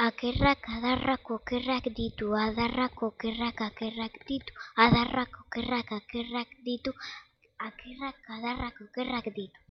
Akerrak adarrak okerrak ditu, adarrak okerrak akerrak ditu, adarrak okerrak akerrak ditu, akerrak adarrak okerrak ditu.